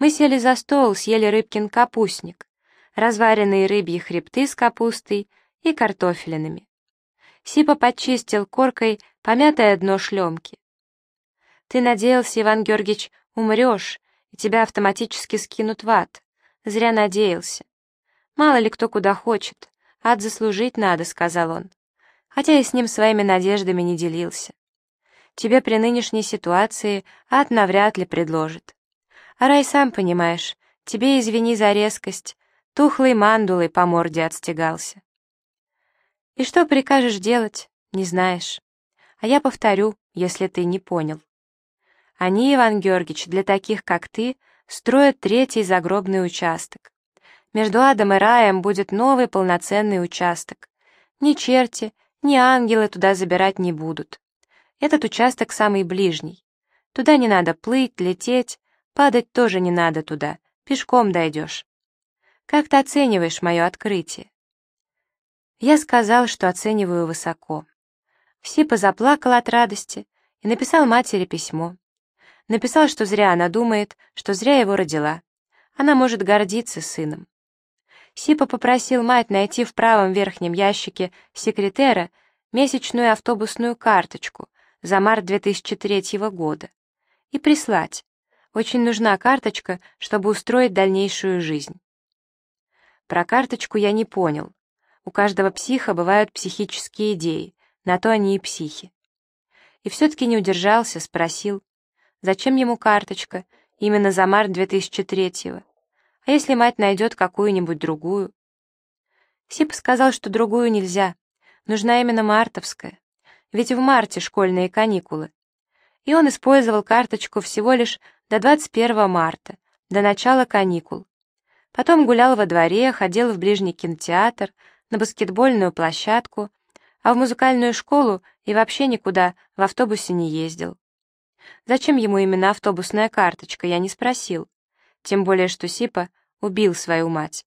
Мы сели за стол, съели рыбкин капустник, разваренные рыбьи хребты с капустой и картофелинами. Сипа подчистил коркой помятое дно шлемки. «Ты надеялся, Иван Георгиевич, умрешь, и тебя автоматически скинут в ад. Зря надеялся. Мало ли кто куда хочет, ад заслужить надо», — сказал он, хотя и с ним своими надеждами не делился. «Тебе при нынешней ситуации ад навряд ли предложит. Рай, сам понимаешь, тебе извини за резкость, тухлой мандулой по морде отстегался. И что прикажешь делать, не знаешь. А я повторю, если ты не понял. Они, Иван Георгиевич, для таких, как ты, строят третий загробный участок. Между адом и раем будет новый полноценный участок. Ни черти, ни ангелы туда забирать не будут. Этот участок самый ближний. Туда не надо плыть, лететь, падать тоже не надо туда, пешком дойдешь. Как ты оцениваешь мое открытие? Я сказал, что оцениваю высоко. Сипа заплакал от радости и написал матери письмо. Написал, что зря она думает, что зря его родила. Она может гордиться сыном. Сипа попросил мать найти в правом верхнем ящике секретера месячную автобусную карточку за март 2003 года и прислать. Очень нужна карточка, чтобы устроить дальнейшую жизнь. Про карточку я не понял. У каждого психа бывают психические идеи, на то они и психи. И все-таки не удержался, спросил, зачем ему карточка, именно за март 2003-го? А если мать найдет какую-нибудь другую? Сип сказал, что другую нельзя, нужна именно мартовская, ведь в марте школьные каникулы. И он использовал карточку всего лишь до 21 марта, до начала каникул. Потом гулял во дворе, ходил в ближний кинотеатр, на баскетбольную площадку, а в музыкальную школу и вообще никуда в автобусе не ездил. Зачем ему именно автобусная карточка, я не спросил. Тем более, что Сипа убил свою мать.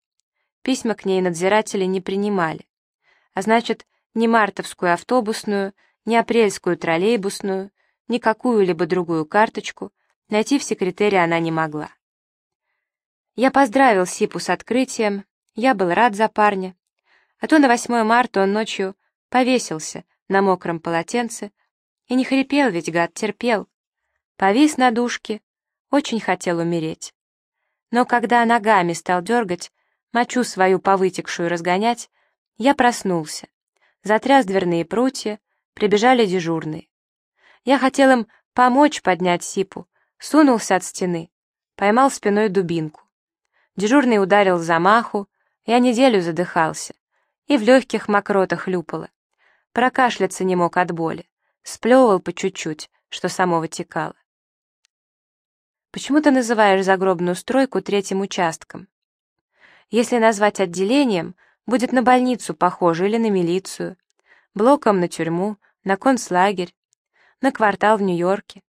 Письма к ней надзиратели не принимали. А значит, ни мартовскую автобусную, ни апрельскую троллейбусную, ни какую-либо другую карточку найти в секретаре она не могла. Я поздравил Сипу с открытием, я был рад за парня. А то на 8 марта он ночью повесился на мокром полотенце и не хрипел, ведь гад терпел. Повис на душке, очень хотел умереть. Но когда ногами стал дергать, мочу свою повытекшую разгонять, я проснулся. Затряс дверные прутья, прибежали дежурные. Я хотел им помочь поднять Сипу, сунулся от стены, поймал спиной дубинку. Дежурный ударил замаху, я неделю задыхался, и в легких мокротах хлюпало. Прокашляться не мог от боли, сплевывал по чуть-чуть, что само вытекало. Почему ты называешь загробную стройку третьим участком? Если назвать отделением, будет на больницу похоже или на милицию, блоком на тюрьму, на концлагерь, на квартал в Нью-Йорке.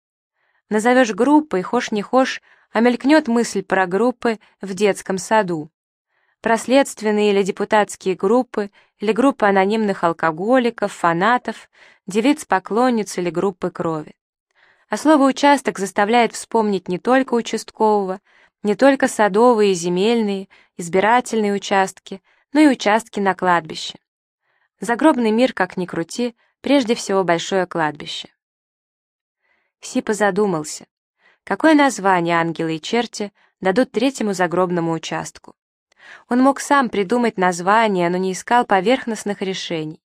Назовешь группой, хошь не хошь, а мелькнет мысль про группы в детском саду. Про следственные или депутатские группы, или группы анонимных алкоголиков, фанатов, девиц-поклонниц или группы крови. А слово «участок» заставляет вспомнить не только участкового, не только садовые, земельные, избирательные участки, но и участки на кладбище. Загробный мир, как ни крути, прежде всего большое кладбище. Сипа задумался. Какое название ангелы и черти дадут третьему загробному участку? Он мог сам придумать название, но не искал поверхностных решений.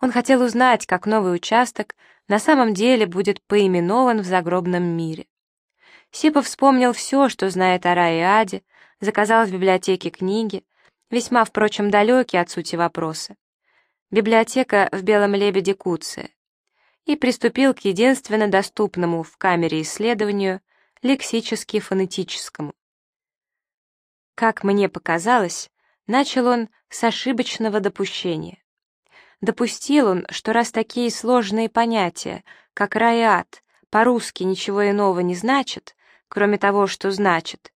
Он хотел узнать, как новый участок на самом деле будет поименован в загробном мире. Сипа вспомнил все, что знает о рае и аде, заказал в библиотеке книги, весьма, впрочем, далекие от сути вопроса. Библиотека в «Белом лебеде» Куция. И приступил к единственно доступному в камере исследованию лексически-фонетическому. Как мне показалось, начал он с ошибочного допущения. Допустил он, что раз такие сложные понятия, как рай и ад, по-русски ничего иного не значат, кроме того, что значит,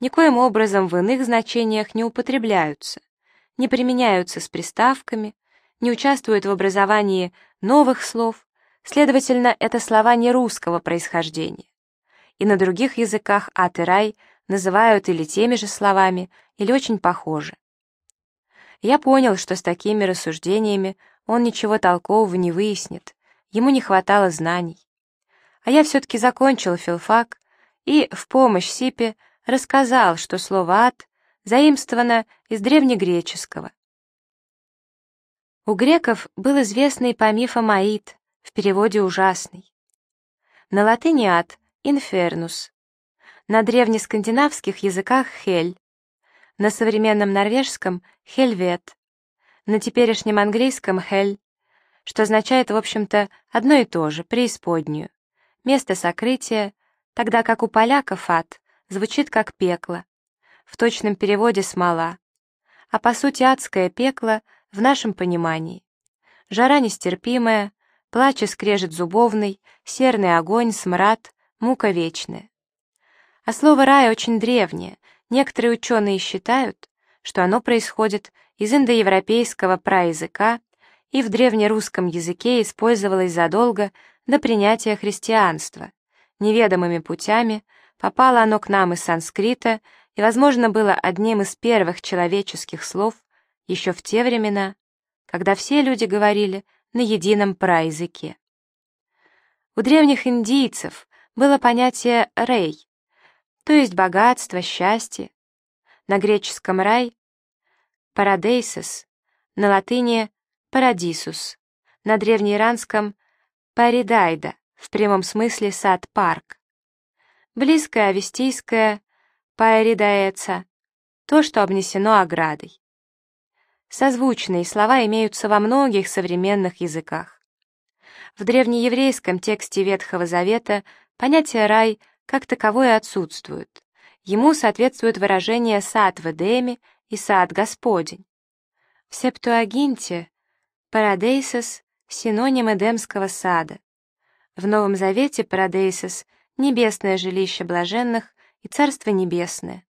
никоим образом в иных значениях не употребляются, не применяются с приставками, не участвуют в образовании новых слов, следовательно, это слова не русского происхождения и на других языках ад и рай называют или теми же словами, или очень похожи. Я понял, что с такими рассуждениями он ничего толкового не выяснит, ему не хватало знаний. А я все-таки закончил филфак и в помощь Сипе рассказал, что слово «ад» заимствовано из древнегреческого. У греков был известный по мифам Аид, в переводе ужасный. На латыни ад — инфернус, на древнескандинавских языках — хель, на современном норвежском — хельвет, на теперешнем английском — хель, что означает, в общем-то, одно и то же — преисподнюю, место сокрытия, тогда как у поляков ад звучит как пекло, в точном переводе смола, а по сути адское пекло в нашем понимании. Жара нестерпимая, плач и скрежет зубовный, серный огонь, смрад, мука вечная. А слово «рай» очень древнее, некоторые ученые считают, что оно происходит из индоевропейского праязыка и в древнерусском языке использовалось задолго до принятия христианства. Неведомыми путями попало оно к нам из санскрита и, возможно, было одним из первых человеческих слов еще в те времена, когда все люди говорили на едином праязыке. У древних индийцев было понятие «рей», то есть богатство, счастье. На греческом «рай» — «парадейсос», на латыни «парадисус», на древнеиранском «паридайда», в прямом смысле сад-парк. Близкое авестийское «паэридаэца» — то, что обнесено оградой. Созвучные слова имеются во многих современных языках. В древнееврейском тексте Ветхого Завета понятие «рай» как таковое отсутствует. Ему соответствует выражение «сад в Эдеме» и «сад Господень». В Септуагинте «парадейсос» — синоним Эдемского сада, в Новом Завете Парадейсис — небесное жилище блаженных и Царство Небесное.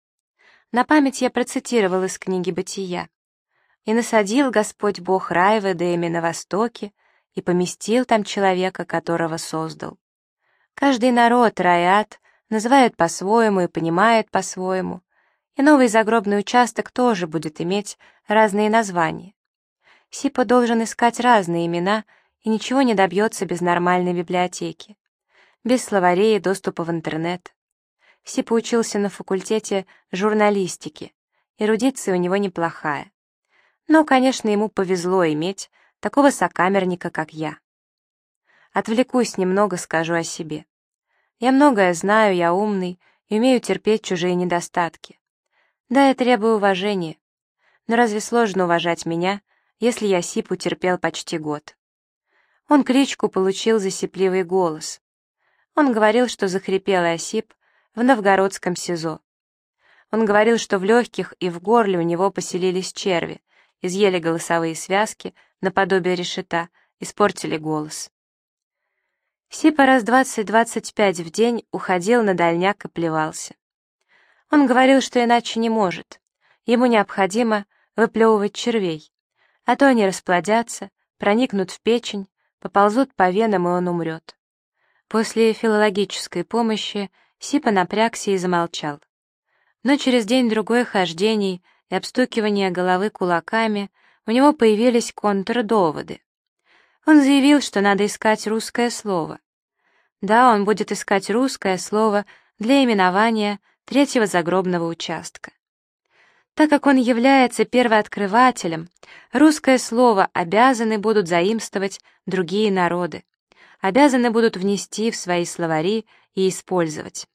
На память я процитировал из книги «Бытия». «И насадил Господь Бог рай в Эдеме на востоке, и поместил там человека, которого создал». Каждый народ рай называет по-своему и понимает по-своему, и новый загробный участок тоже будет иметь разные названия. Сипа должен искать разные имена — и ничего не добьется без нормальной библиотеки, без словарей и доступа в интернет. Сипа учился на факультете журналистики, эрудиция у него неплохая. Но, конечно, ему повезло иметь такого сокамерника, как я. Отвлекусь немного, скажу о себе. Я многое знаю, я умный и умею терпеть чужие недостатки. Да, я требую уважения. Но разве сложно уважать меня, если я Сипу терпел почти год? Он кличку получил за сипливый голос. Он говорил, что захрипел осип в новгородском СИЗО. Он говорил, что в легких и в горле у него поселились черви, изъели голосовые связки, наподобие решета, испортили голос. Сипа раз двадцать-двадцать пять в день уходил на дальняк и плевался. Он говорил, что иначе не может. Ему необходимо выплевывать червей, а то они расплодятся, проникнут в печень, поползут по венам, и он умрет. После филологической помощи Сипа напрягся и замолчал. Но через день-другой хождений и обстукивания головы кулаками у него появились контрдоводы. Он заявил, что надо искать русское слово. Да, он будет искать русское слово для именования третьего загробного участка. Так как он является первооткрывателем, русское слово обязаны будут заимствовать другие народы, обязаны будут внести в свои словари и использовать.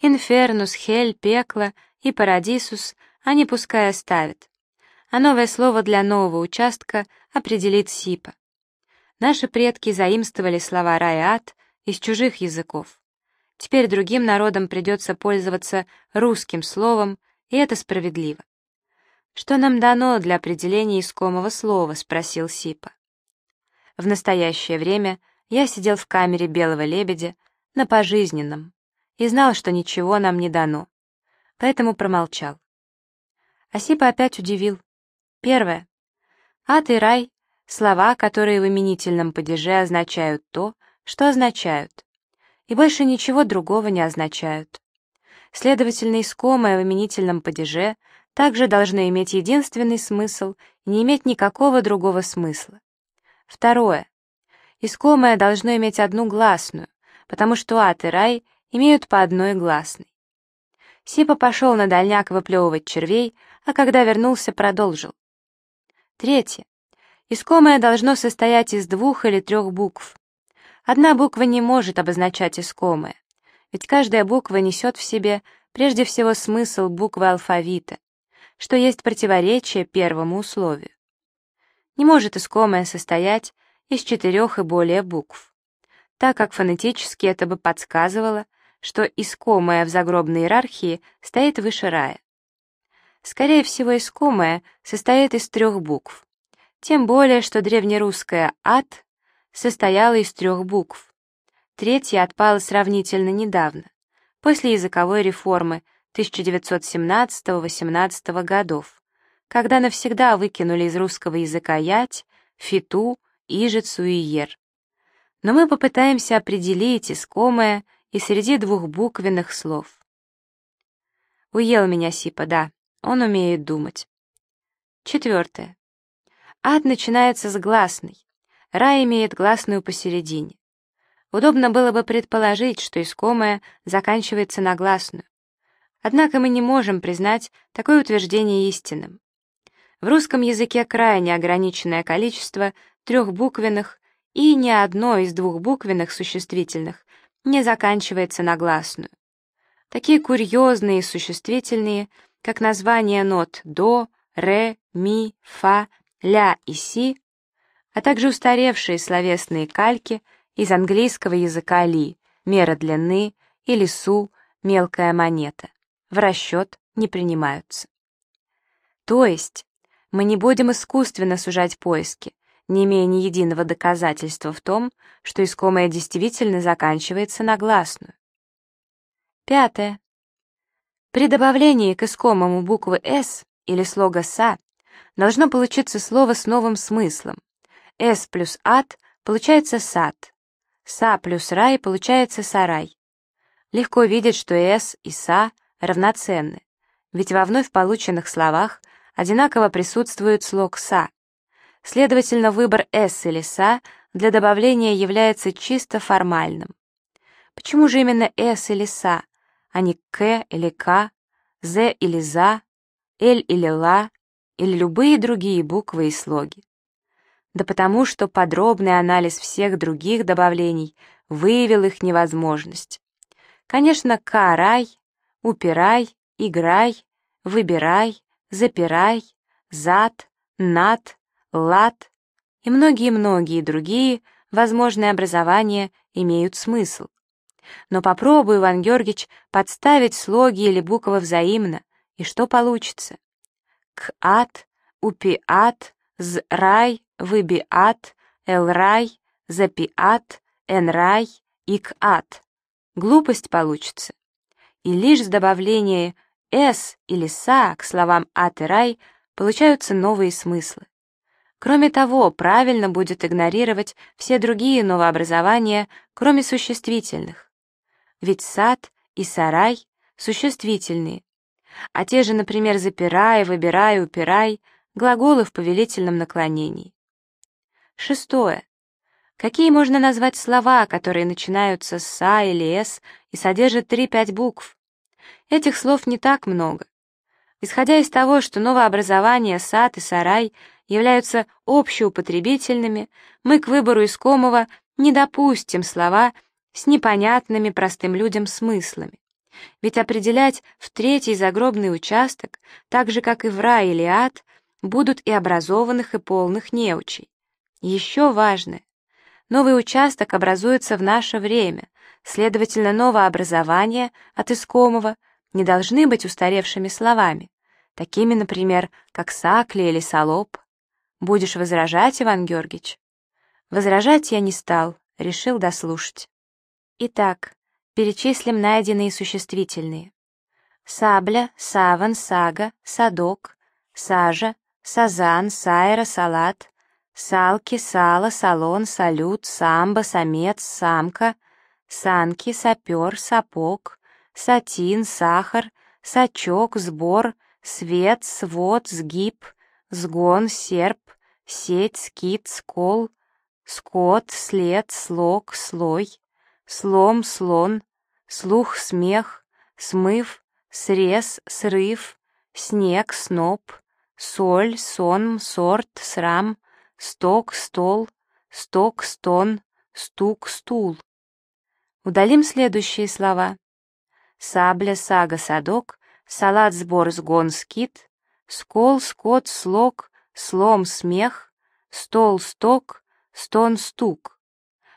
Инфернус, хель, пекло и парадисус они пускай оставят, а новое слово для нового участка определит Сипа. Наши предки заимствовали слова рай и ад из чужих языков. Теперь другим народам придется пользоваться русским словом и это справедливо. «Что нам дано для определения искомого слова?» — спросил Сипа. В настоящее время я сидел в камере белого лебедя на пожизненном и знал, что ничего нам не дано, поэтому промолчал. А Сипа опять удивил. Первое. Ад и рай — слова, которые в именительном падеже означают то, что означают, и больше ничего другого не означают. Следовательно, искомое в именительном падеже также должно иметь единственный смысл и не иметь никакого другого смысла. Второе. Искомое должно иметь одну гласную, потому что ад и рай имеют по одной гласной. Сипа пошел на дальняк выплевывать червей, а когда вернулся, продолжил. Третье. Искомое должно состоять из двух или трех букв. Одна буква не может обозначать искомое, ведь каждая буква несет в себе прежде всего смысл буквы алфавита, что есть противоречие первому условию. Не может искомое состоять из четырех и более букв, так как фонетически это бы подсказывало, что искомое в загробной иерархии стоит выше рая. Скорее всего, искомое состоит из трех букв, тем более, что древнерусское «ад» состояло из трех букв. Третья отпала сравнительно недавно, после языковой реформы 1917-18 годов, когда навсегда выкинули из русского языка ять, фиту, ижицу и ер. Но мы попытаемся определить искомое и среди двухбуквенных слов. Уел меня Сипа, да, он умеет думать. Четвертое. Ад начинается с гласной. Рай имеет гласную посередине. Удобно было бы предположить, что искомое заканчивается на гласную. Однако мы не можем признать такое утверждение истинным. В русском языке крайне ограниченное количество трехбуквенных и ни одно из двухбуквенных существительных не заканчивается на гласную. Такие курьезные существительные, как название нот до, ре, ми, фа, ля и си, а также устаревшие словесные кальки из английского языка ли, мера длины или су, мелкая монета, в расчет не принимаются. То есть мы не будем искусственно сужать поиски, не имея ни единого доказательства в том, что искомое действительно заканчивается на гласную. Пятое. При добавлении к искомому буквы «с» или слога «са» должно получиться слово с новым смыслом. «С» плюс «ад» получается «сад», «са» плюс «рай» получается «сарай». Легко видеть, что «с» и «са» равноценны, ведь во вновь полученных словах одинаково присутствует слог «са». Следовательно, выбор «с» или «са» для добавления является чисто формальным. Почему же именно «с» или «са», а не «к» или «к», «з» или «за», «эль» или «ла», или любые другие буквы и слоги. Да потому что подробный анализ всех других добавлений выявил их невозможность. Конечно, карай, упирай, играй, выбирай, запирай, зад, над, лад и многие-многие другие возможные образования имеют смысл. Но попробуй, Иван Георгиевич, подставить слоги или буквы взаимно, и что получится? К-ат, упи-ат, з-рай, выби-ат, эл-рай, запи-ат, эн-рай, ик-ат. Глупость получится. И лишь с добавлением «с» или «са» к словам «ат» и «рай» получаются новые смыслы. Кроме того, правильно будет игнорировать все другие новообразования, кроме существительных. Ведь сад и сарай — существительные, а те же, например, «запирай», «выбирай», «упирай» — глаголы в повелительном наклонении. Шестое. Какие можно назвать слова, которые начинаются с «са» или «с» и содержат 3-5 букв? Этих слов не так много. Исходя из того, что новообразование «сад» и «сарай» являются общеупотребительными, мы к выбору искомого не допустим слова с непонятными простым людям смыслами. Ведь определять в третий загробный участок, так же, как и в рай или ад, будут и образованных, и полных неучей. Еще важное. Новый участок образуется в наше время, следовательно, новообразование от искомого не должны быть устаревшими словами, такими, например, как сакли или солоп. Будешь возражать, Иван Георгиевич? Возражать я не стал, решил дослушать. Итак, Перечислим найденные существительные. Сабля, саван, сага, садок, сажа, сазан, сайра, салат, салки, сало, салон, салют, самбо, самец, самка, санки, сапер, сапог, сатин, сахар, сачок, сбор, свет, свод, сгиб, сгон, серп, сеть, скит, скол, скот, след, слог, слой, слом, слон, слух, смех, смыв, срез, срыв, снег, сноп, соль, сон, сорт, срам, сток, стол, сток, стон, стук, стул. Удалим следующие слова. Сабля, сага, садок, салат, сбор, сгон, скит, скол, скот, слог, слом, смех, стол, сток, стон, стук.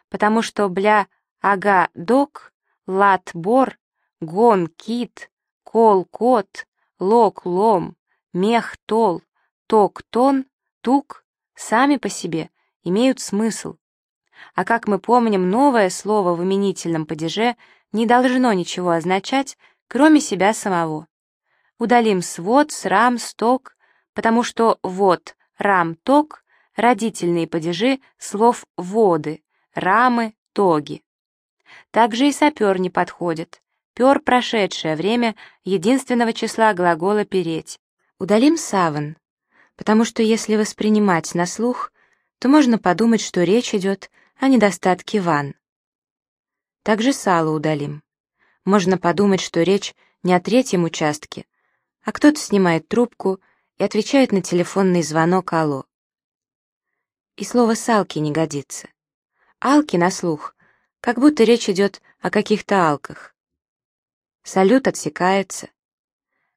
Потому что бля, ага, док, лат, бор, гон, кит, кол, кот, лок, лом, мех, тол, ток, тон, тук сами по себе имеют смысл. А как мы помним, новое слово в именительном падеже не должно ничего означать, кроме себя самого. Удалим свод, срам, сток, потому что вот, рам, ток — родительные падежи слов воды, рамы, тоги. Также и сапер не подходит. Пер — прошедшее время единственного числа глагола «переть». Удалим саван, потому что если воспринимать на слух, то можно подумать, что речь идет о недостатке ван. Также сало удалим. Можно подумать, что речь не о третьем участке, а кто-то снимает трубку и отвечает на телефонный звонок «Алло». И слово «салки» не годится. «Алки» на слух, как будто речь идет о каких-то алках. Салют отсекается.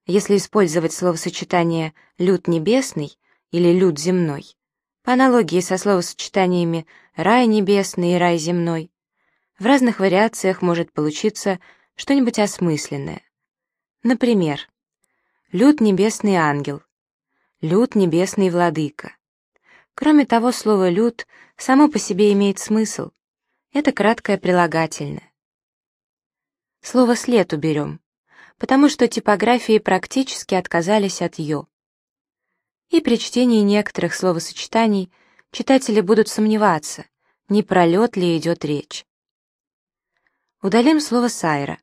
Если использовать словосочетание «люд небесный» или «люд земной», по аналогии со словосочетаниями «рай небесный» и «рай земной», в разных вариациях может получиться что-нибудь осмысленное. Например, «люд небесный ангел», «люд небесный владыка». Кроме того, слово «люд» само по себе имеет смысл. Это краткое прилагательное. Слово «след» уберем, потому что типографии практически отказались от «ё» и при чтении некоторых словосочетаний читатели будут сомневаться, не про лед ли идет речь. Удалим слово «сайра»,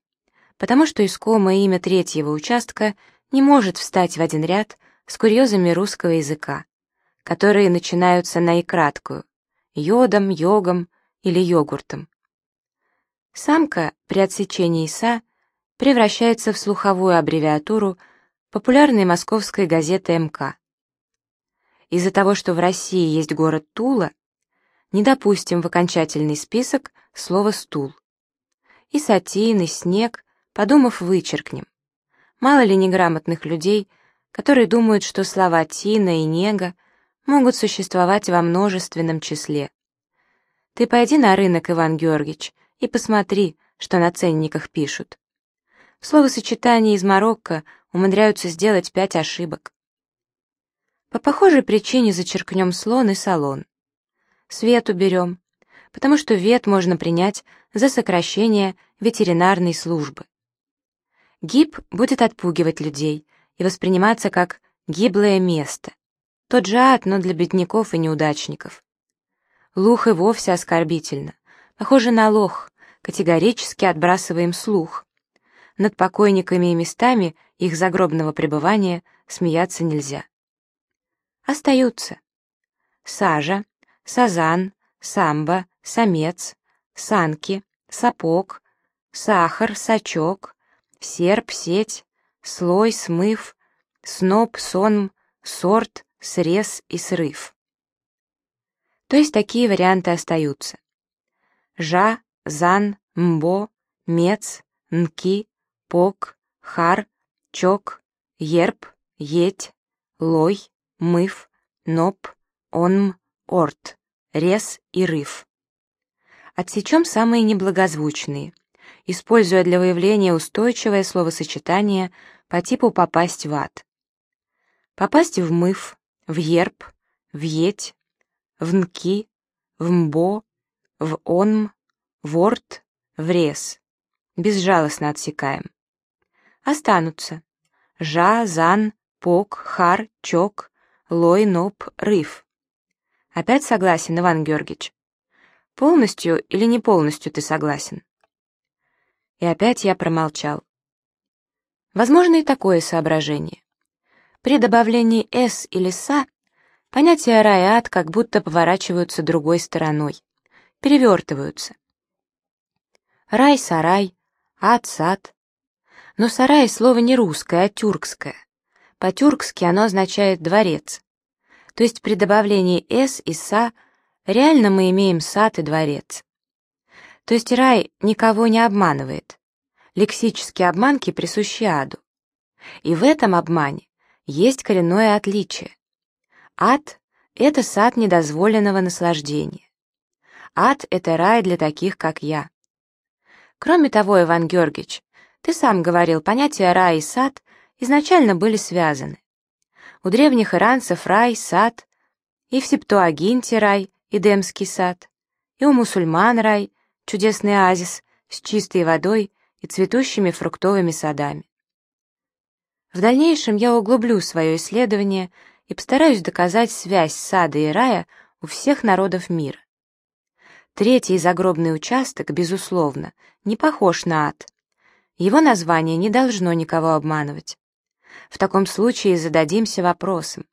потому что искомое имя третьего участка не может встать в один ряд с курьезами русского языка, которые начинаются на и краткую — йодом, йогом или йогуртом. Самка при отсечении «са» превращается в слуховую аббревиатуру популярной московской газеты МК. Из-за того, что в России есть город Тула, не допустим в окончательный список слово «стул». И сатин, и снег, подумав, вычеркнем. Мало ли неграмотных людей, которые думают, что слова «тина» и «нега» могут существовать во множественном числе. Ты пойди на рынок, Иван Георгиевич, и посмотри, что на ценниках пишут. В словосочетании из Марокко умудряются сделать пять ошибок. По похожей причине зачеркнем слон и салон. Свет уберем, потому что вет можно принять за сокращение ветеринарной службы. Гиб будет отпугивать людей и восприниматься как гиблое место. Тот же ад, но для бедняков и неудачников. Лух и вовсе оскорбительно. Похоже на лох, категорически отбрасываем слух. Над покойниками и местами их загробного пребывания смеяться нельзя остаются сажа, сазан, самба, самец, санки, сапог, сахар, сачок, серп, сеть, слой, смыв, сноп, сон, сорт, срез и срыв. То есть такие варианты остаются. Жа, зан, мбо, мец, нки, пок, хар, чок, ерп, еть, лой, мыв, ноп, онм, орт, рез и рыв. Отсечем самые неблагозвучные, используя для выявления устойчивое словосочетание по типу «попасть в ад». Попасть в мыв, в ерп, в еть, в нки, в мбо, в онм, в орт, в рез. Безжалостно отсекаем. Останутся жа, зан, пок, хар, чок, Лой, Ноп, Рыв. Опять согласен, Иван Георгиевич? Полностью или не полностью ты согласен? И опять я промолчал. Возможно и такое соображение. При добавлении «с» или «са» понятия рай и ад как будто поворачиваются другой стороной, перевертываются. Рай — сарай, ад — сад. Но сарай — слово не русское, а тюркское. По-тюркски оно означает «дворец». То есть при добавлении «с» и «са» реально мы имеем сад и дворец. То есть рай никого не обманывает. Лексические обманки присущи аду. И в этом обмане есть коренное отличие. Ад — это сад недозволенного наслаждения. Ад — это рай для таких, как я. Кроме того, Иван Георгиевич, ты сам говорил, понятия рай и сад изначально были связаны. У древних иранцев рай, сад, и в Септуагинте рай, Эдемский сад, и у мусульман рай, чудесный оазис с чистой водой и цветущими фруктовыми садами. В дальнейшем я углублю свое исследование и постараюсь доказать связь сада и рая у всех народов мира. Третий загробный участок, безусловно, не похож на ад. Его название не должно никого обманывать. В таком случае зададимся вопросом,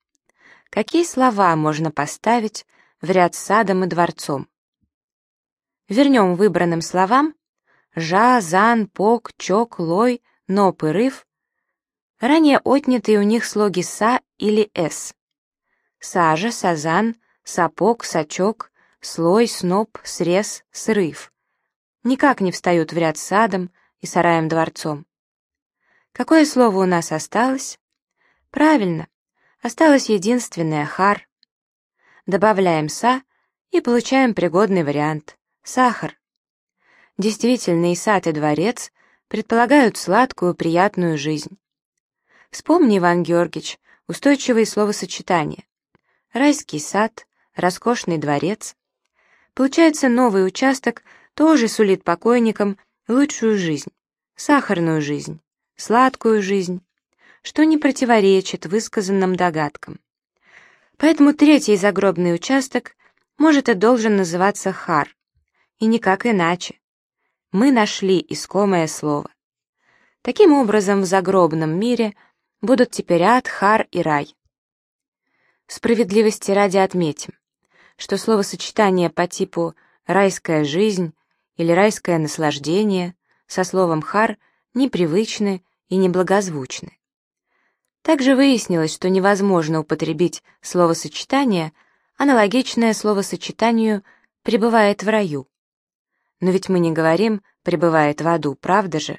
какие слова можно поставить в ряд садом и дворцом? Вернем выбранным словам жа, зан, пок, чок, лой, ноп и ранее отнятые у них слоги са или с. Сажа, сазан, сапог, сачок, слой, сноп, срез, срыв. Никак не встают в ряд с садом и сараем-дворцом. Какое слово у нас осталось? Правильно, осталось единственное «хар». Добавляем «са» и получаем пригодный вариант — сахар. Действительно, и сад, и дворец предполагают сладкую, приятную жизнь. Вспомни, Иван Георгиевич, устойчивые словосочетания. Райский сад, роскошный дворец. Получается, новый участок тоже сулит покойникам лучшую жизнь, сахарную жизнь, сладкую жизнь, что не противоречит высказанным догадкам. Поэтому третий загробный участок может и должен называться хар, и никак иначе мы нашли искомое слово. Таким образом, в загробном мире будут теперь ад, хар и рай. Справедливости ради отметим, что словосочетание по типу «райская жизнь» или «райское наслаждение» со словом «хар» непривычны и неблагозвучны. Также выяснилось, что невозможно употребить словосочетание, аналогичное словосочетанию «пребывает в раю». Но ведь мы не говорим «пребывает в аду», правда же?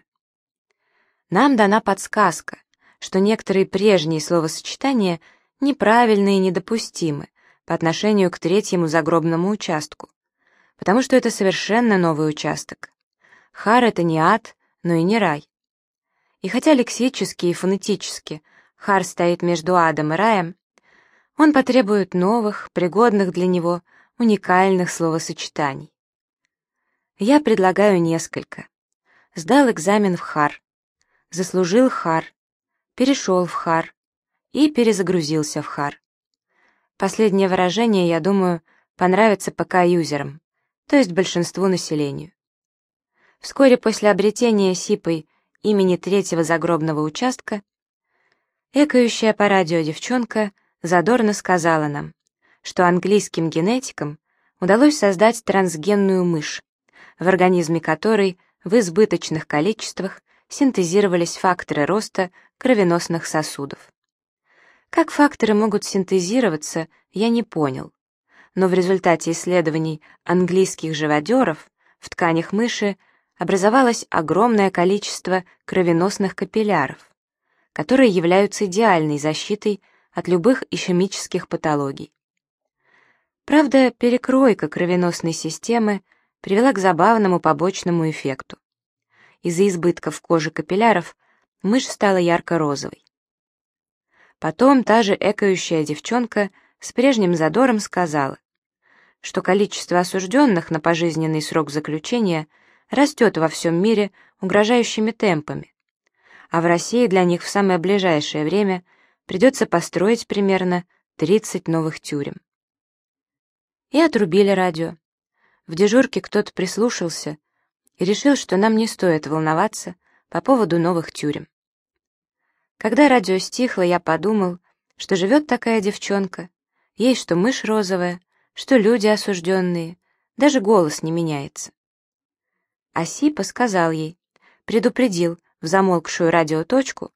Нам дана подсказка, что некоторые прежние словосочетания неправильны и недопустимы по отношению к третьему загробному участку, потому что это совершенно новый участок. Хар — это не ад, но и не рай. И хотя лексически и фонетически Хар стоит между адом и раем, он потребует новых, пригодных для него, уникальных словосочетаний. Я предлагаю несколько. Сдал экзамен в Хар, заслужил Хар, перешел в Хар и перезагрузился в Хар. Последнее выражение, я думаю, понравится ПК-юзерам, то есть большинству населению. Вскоре после обретения СИПой имени третьего загробного участка, экающая по радио девчонка задорно сказала нам, что английским генетикам удалось создать трансгенную мышь, в организме которой в избыточных количествах синтезировались факторы роста кровеносных сосудов. Как факторы могут синтезироваться, я не понял. Но в результате исследований английских живодеров в тканях мыши образовалось огромное количество кровеносных капилляров, которые являются идеальной защитой от любых ишемических патологий. Правда, перекройка кровеносной системы привела к забавному побочному эффекту. Из-за избытков кожи капилляров мышь стала ярко-розовой. Потом та же экающая девчонка с прежним задором сказала, что количество осужденных на пожизненный срок заключения растет во всем мире угрожающими темпами, а в России для них в самое ближайшее время придется построить примерно 30 новых тюрем. И отрубили радио. В дежурке кто-то прислушался и решил, что нам не стоит волноваться по поводу новых тюрем. Когда радио стихло, я подумал, что живет такая девчонка, ей что мышь розовая, что люди осужденные, даже голос не меняется. Асипа сказал ей, предупредил в замолкшую радиоточку,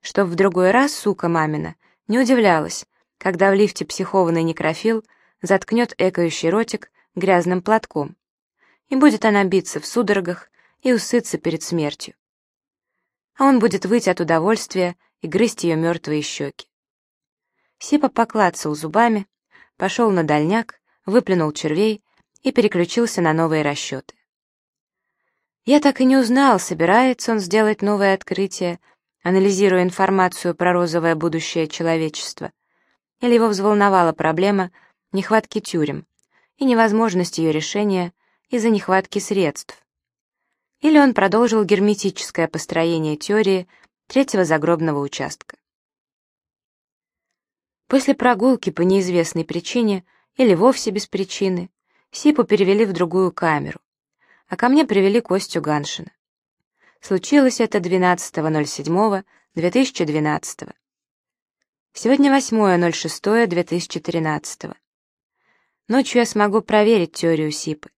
что в другой раз сука мамина не удивлялась, когда в лифте психованный некрофил заткнет экающий ротик грязным платком, и будет она биться в судорогах и усыться перед смертью. А он будет выть от удовольствия и грызть ее мертвые щеки. Сипа поклацал зубами, пошел на дальняк, выплюнул червей и переключился на новые расчеты. Я так и не узнал, собирается он сделать новое открытие, анализируя информацию про розовое будущее человечества, или его взволновала проблема нехватки тюрем и невозможность ее решения из-за нехватки средств. Или он продолжил герметическое построение теории третьего загробного участка. После прогулки по неизвестной причине или вовсе без причины Сипу перевели в другую камеру, а ко мне привели Костю Ганшина. Случилось это 12.07.2012. Сегодня 8.06.2013. Ночью я смогу проверить теорию Сипы.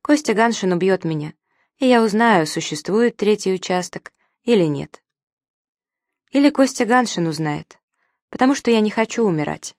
Костя Ганшин убьет меня, и я узнаю, существует третий участок или нет. Или Костя Ганшин узнает, потому что я не хочу умирать.